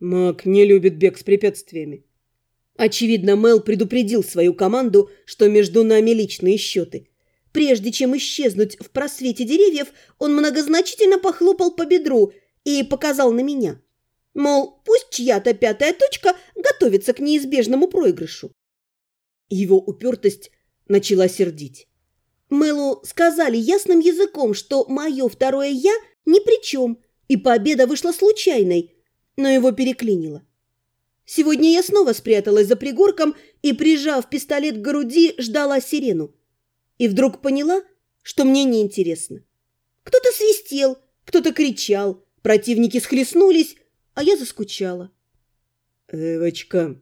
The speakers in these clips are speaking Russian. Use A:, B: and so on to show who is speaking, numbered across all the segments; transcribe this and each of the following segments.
A: Маг не любит бег с препятствиями. Очевидно, Мел предупредил свою команду, что между нами личные счеты. Прежде чем исчезнуть в просвете деревьев, он многозначительно похлопал по бедру и показал на меня. Мол, пусть чья-то пятая точка готовится к неизбежному проигрышу. Его упертость начала сердить. Мэлу сказали ясным языком, что мое второе «я» ни при чем, и победа вышла случайной, но его переклинило. Сегодня я снова спряталась за пригорком и, прижав пистолет к груди, ждала сирену. И вдруг поняла, что мне неинтересно. Кто-то свистел, кто-то кричал, противники схлестнулись, а я заскучала.
B: «Эвочка!»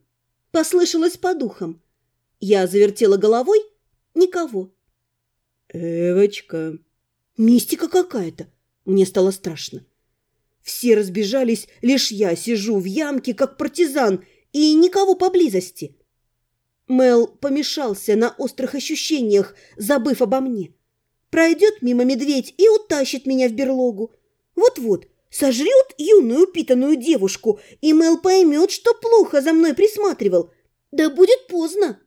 A: Послышалось по духам. Я завертела головой. Никого.
B: «Эвочка!»
A: Мистика какая-то. Мне стало страшно. Все разбежались, лишь я сижу в ямке, как партизан, и никого поблизости. Мел помешался на острых ощущениях, забыв обо мне. Пройдет мимо медведь и утащит меня в берлогу. Вот-вот, сожрет юную упитанную девушку, и Мел поймет, что плохо за мной присматривал. Да будет поздно.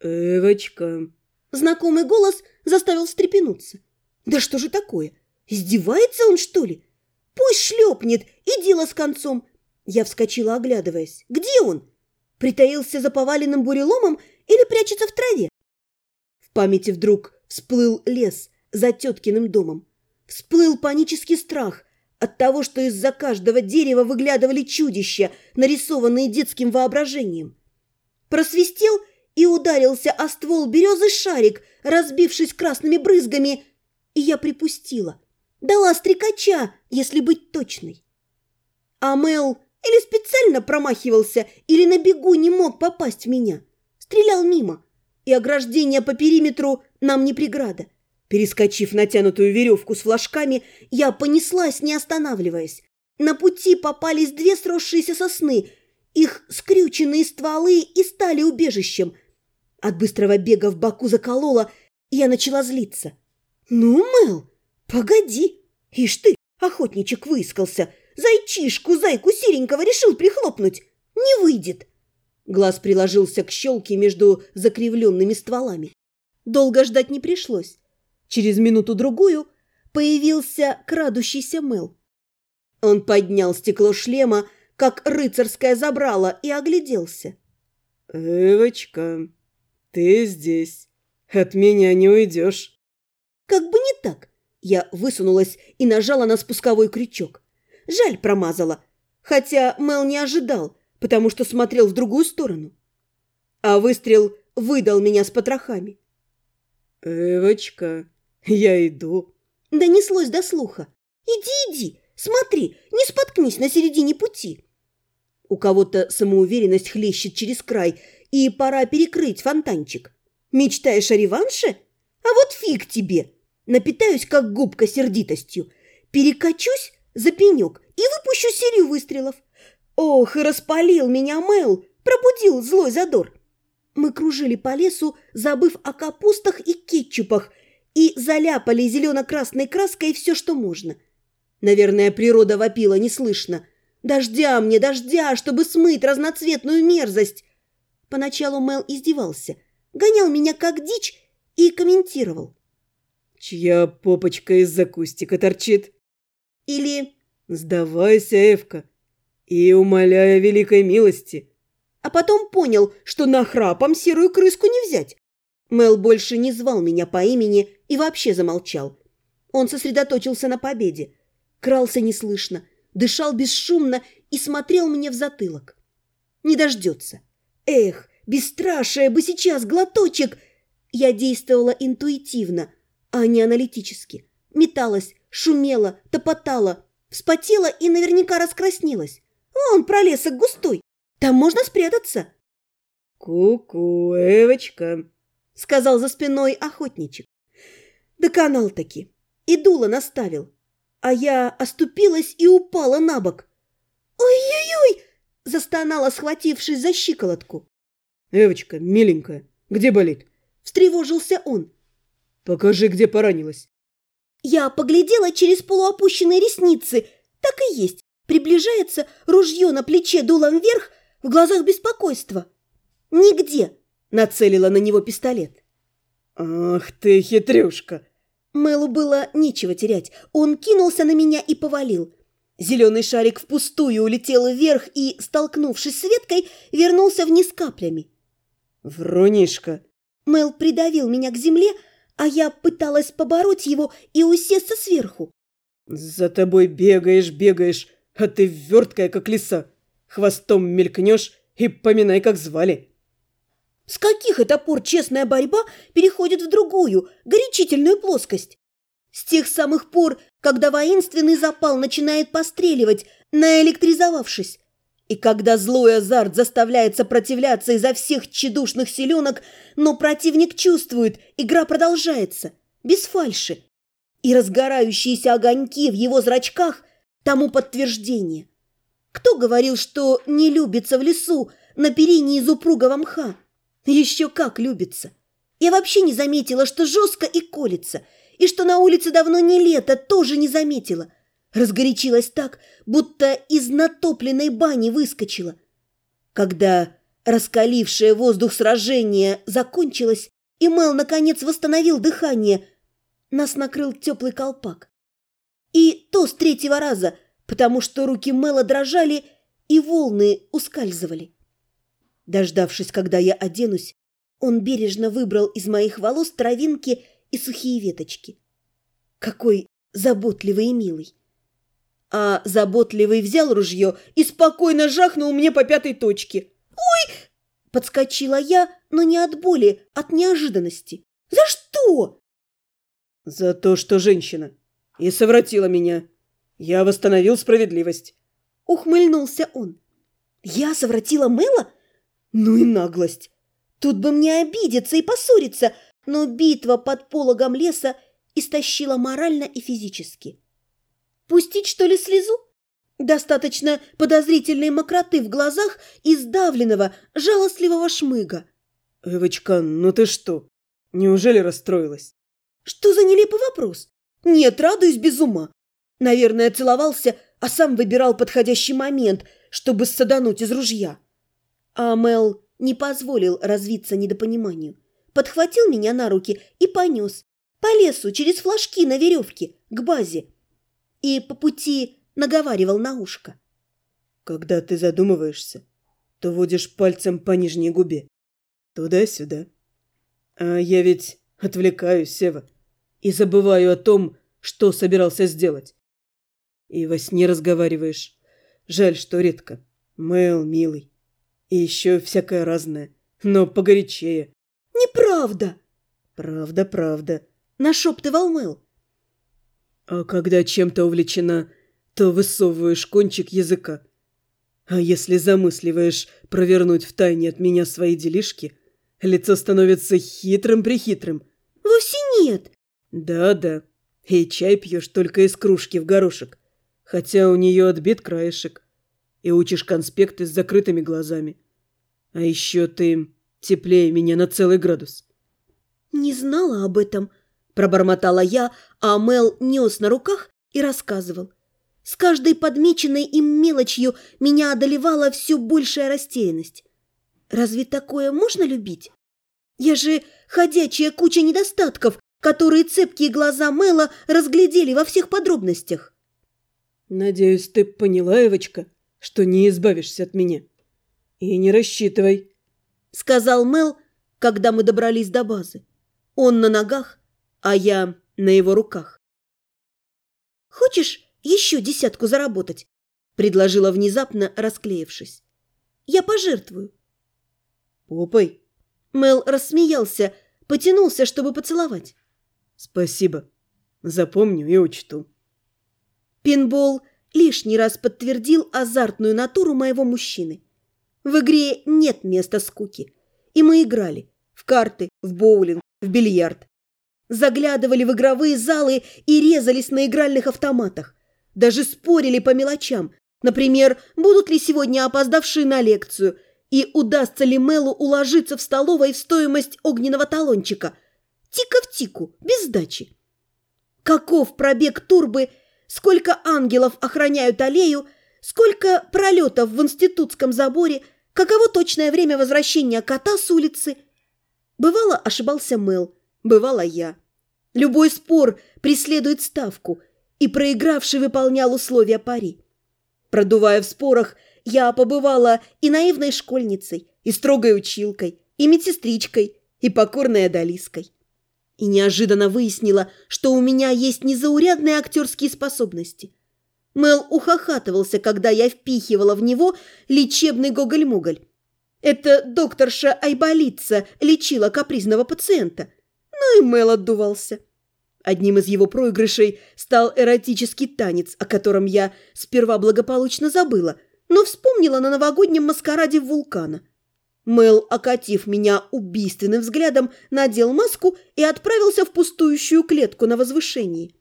B: «Эвочка!»
A: Знакомый голос заставил встрепенуться. «Да что же такое? Издевается он, что ли?» Пусть шлепнет, и дело с концом. Я вскочила, оглядываясь. Где он? Притаился за поваленным буреломом или прячется в траве? В памяти вдруг всплыл лес за теткиным домом. Всплыл панический страх от того, что из-за каждого дерева выглядывали чудища, нарисованные детским воображением. Просвистел и ударился о ствол березы шарик, разбившись красными брызгами, и я припустила – Дала стрекача, если быть точной. А Мел или специально промахивался, или на бегу не мог попасть в меня. Стрелял мимо, и ограждение по периметру нам не преграда. Перескочив натянутую веревку с флажками, я понеслась, не останавливаясь. На пути попались две сросшиеся сосны. Их скрюченные стволы и стали убежищем. От быстрого бега в боку заколола, я начала злиться. «Ну, Мел, «Погоди! Ишь ты, охотничек выискался! Зайчишку, зайку серенького решил прихлопнуть! Не выйдет!» Глаз приложился к щелке между закривленными стволами. Долго ждать не пришлось. Через минуту-другую появился крадущийся Мел. Он поднял стекло шлема, как рыцарское забрало, и огляделся.
B: «Эвочка, ты здесь. От меня не уйдешь».
A: Как бы не так. Я высунулась и нажала на спусковой крючок. Жаль, промазала. Хотя Мел не ожидал, потому что смотрел в другую сторону. А выстрел выдал меня с потрохами.
B: «Эвочка, я иду».
A: Донеслось до слуха. «Иди, иди, смотри, не споткнись на середине пути». У кого-то самоуверенность хлещет через край, и пора перекрыть фонтанчик. Мечтаешь о реванше? А вот фиг тебе!» Напитаюсь, как губка, сердитостью, перекачусь за пенек и выпущу серию выстрелов. Ох, и распалил меня Мэл, пробудил злой задор. Мы кружили по лесу, забыв о капустах и кетчупах, и заляпали зелено-красной краской все, что можно. Наверное, природа вопила неслышно. «Дождя мне, дождя, чтобы смыть разноцветную мерзость!» Поначалу Мэл издевался, гонял меня как дичь и комментировал.
B: Чья попочка из-за кустика торчит?
A: Или
B: «Сдавайся, Эвка, и умоляя великой милости».
A: А потом понял, что нахрапом серую крыску не взять. Мел больше не звал меня по имени и вообще замолчал. Он сосредоточился на победе. Крался неслышно, дышал бесшумно и смотрел мне в затылок. Не дождется. Эх, бесстрашие бы сейчас глоточек! Я действовала интуитивно – а не аналитически. Металась, шумела, топотала, вспотела и наверняка раскраснелась. Вон пролесок густой, там можно спрятаться.
B: «Ку-ку, Эвочка», — сказал за спиной охотничек.
A: Доконал-таки, и дуло наставил, а я оступилась и упала на бок. «Ой-ой-ой!» — застонала, схватившись за щиколотку.
B: «Эвочка, миленькая, где болит?»
A: — встревожился он.
B: Покажи, где поранилась.
A: Я поглядела через полуопущенные ресницы. Так и есть. Приближается ружье на плече дулом вверх, в глазах беспокойство. «Нигде!» – нацелила на него пистолет.
B: «Ах ты хитрюшка!»
A: Мэлу было нечего терять. Он кинулся на меня и повалил. Зеленый шарик впустую улетел вверх и, столкнувшись с веткой, вернулся вниз каплями.
B: «Врунишка!»
A: Мэл придавил меня к земле, а я пыталась побороть его и усесться сверху.
B: «За тобой бегаешь, бегаешь, а ты верткая, как лиса. Хвостом мелькнешь и поминай, как звали».
A: С каких это пор честная борьба переходит в другую, горячительную плоскость? С тех самых пор, когда воинственный запал начинает постреливать, наэлектризовавшись. И когда злой азарт заставляет сопротивляться изо всех тщедушных селенок, но противник чувствует, игра продолжается, без фальши. И разгорающиеся огоньки в его зрачках тому подтверждение. Кто говорил, что не любится в лесу на перине из упругого мха? Еще как любится. Я вообще не заметила, что жестко и колется, и что на улице давно не лето, тоже не заметила. Разгорячилась так, будто из натопленной бани выскочила. Когда раскалившее воздух сражение закончилось, и Мел, наконец, восстановил дыхание, нас накрыл теплый колпак. И то с третьего раза, потому что руки Мела дрожали, и волны ускальзывали. Дождавшись, когда я оденусь, он бережно выбрал из моих волос травинки и сухие веточки. Какой заботливый и милый. А заботливый взял ружье и спокойно жахнул мне по пятой точке. «Ой!» – подскочила я, но не от боли, от неожиданности. «За что?»
B: «За то, что женщина. И совратила меня. Я восстановил справедливость».
A: Ухмыльнулся он. «Я совратила Мэла? Ну и наглость! Тут бы мне обидеться и поссориться, но битва под пологом леса истощила морально и физически. Пустить, что ли, слезу? Достаточно подозрительной мокроты в глазах и сдавленного, жалостливого шмыга.
B: «Эвочка, ну ты что? Неужели расстроилась?»
A: «Что за нелепый вопрос? Нет, радуюсь без ума. Наверное, целовался, а сам выбирал подходящий момент, чтобы садануть из ружья». А Мел не позволил развиться недопониманию. Подхватил меня на руки и понес. По лесу, через флажки на веревке, к базе. И по пути наговаривал на ушко.
B: Когда ты задумываешься, то водишь пальцем по нижней губе. Туда-сюда. А я ведь отвлекаюсь, Сева, и забываю о том, что собирался сделать. И во сне разговариваешь. Жаль, что редко. Мэл, милый, и еще всякое разное, но погорячее.
A: Неправда.
B: Правда, правда.
A: Нашептывал Мэл.
B: А когда чем-то увлечена, то высовываешь кончик языка. А если замысливаешь провернуть в тайне от меня свои делишки, лицо становится хитрым-прихитрым.
A: Вовсе нет.
B: Да-да. И чай пьешь только из кружки в горошек, хотя у нее отбит краешек и учишь конспекты с закрытыми глазами. А еще ты теплее меня на целый градус.
A: Не знала об этом, пробормотала я, а Мел нес на руках и рассказывал. С каждой подмеченной им мелочью меня одолевала все большая растерянность. Разве такое можно любить? Я же ходячая куча недостатков, которые цепкие глаза Мэла разглядели во всех подробностях.
B: Надеюсь, ты поняла, Эвочка, что не избавишься от меня. И не рассчитывай,
A: сказал Мел, когда мы добрались до базы. Он на ногах, а я на его руках. Хочешь еще десятку заработать? предложила внезапно, расклеившись. Я пожертвую.
B: Попой?
A: Мел рассмеялся, потянулся, чтобы поцеловать.
B: Спасибо. Запомню и учту.
A: Пинбол лишний раз подтвердил азартную натуру моего мужчины. В игре нет места скуки. И мы играли в карты, в боулинг, в бильярд. Заглядывали в игровые залы и резались на игральных автоматах. Даже спорили по мелочам. Например, будут ли сегодня опоздавшие на лекцию и удастся ли Мелу уложиться в столовой в стоимость огненного талончика. Тика в тику, без сдачи. Каков пробег турбы – сколько ангелов охраняют аллею, сколько пролетов в институтском заборе, каково точное время возвращения кота с улицы. Бывало, ошибался Мэл, бывало я. Любой спор преследует ставку, и проигравший выполнял условия пари. Продувая в спорах, я побывала и наивной школьницей, и строгой училкой, и медсестричкой, и покорной одолиской. И неожиданно выяснила, что у меня есть незаурядные актерские способности. Мел ухахатывался, когда я впихивала в него лечебный гоголь-моголь. Это докторша Айболица лечила капризного пациента. Ну и Мел отдувался. Одним из его проигрышей стал эротический танец, о котором я сперва благополучно забыла, но вспомнила на новогоднем маскараде вулкана. Мел, окатив меня убийственным взглядом, надел маску и отправился в пустующую клетку на возвышении.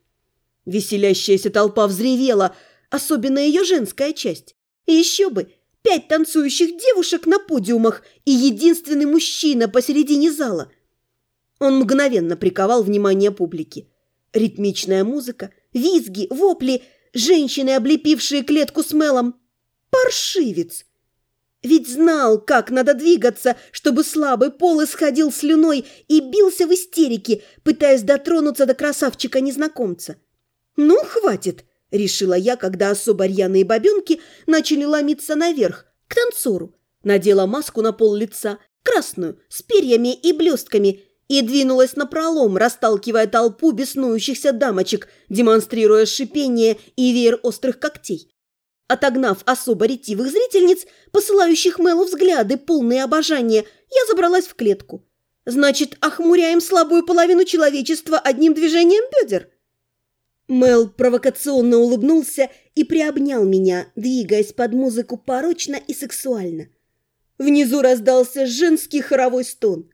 A: Веселящаяся толпа взревела, особенно ее женская часть. И еще бы, пять танцующих девушек на подиумах и единственный мужчина посередине зала. Он мгновенно приковал внимание публики. Ритмичная музыка, визги, вопли, женщины, облепившие клетку с Мелом. Паршивец! Ведь знал, как надо двигаться, чтобы слабый пол исходил слюной и бился в истерике, пытаясь дотронуться до красавчика-незнакомца. «Ну, хватит!» – решила я, когда особо рьяные бабенки начали ломиться наверх, к танцору. Надела маску на пол лица, красную, с перьями и блестками, и двинулась на пролом, расталкивая толпу беснующихся дамочек, демонстрируя шипение и веер острых когтей. Отогнав особо ретивых зрительниц, посылающих Мэлу взгляды, полные обожания, я забралась в клетку. Значит, охмуряем слабую половину человечества одним движением бедер? Мэл провокационно улыбнулся и приобнял меня, двигаясь под музыку порочно и сексуально. Внизу раздался женский хоровой стон.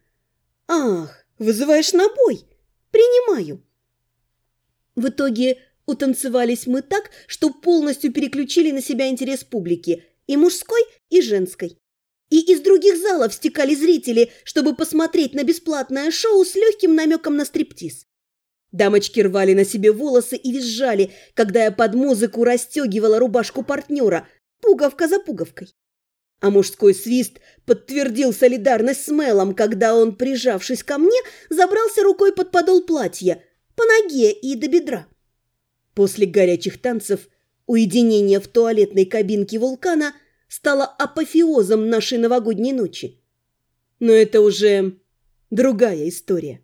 A: «Ах, вызываешь на бой? Принимаю!» В итоге Утанцевались мы так, что полностью переключили на себя интерес публики, и мужской, и женской. И из других залов стекали зрители, чтобы посмотреть на бесплатное шоу с легким намеком на стриптиз. Дамочки рвали на себе волосы и визжали, когда я под музыку расстегивала рубашку партнера, пуговка за пуговкой. А мужской свист подтвердил солидарность с Мелом, когда он, прижавшись ко мне, забрался рукой под подол платья, по ноге и до бедра. После горячих танцев уединение в туалетной кабинке вулкана стало апофеозом нашей новогодней ночи. Но это уже другая история.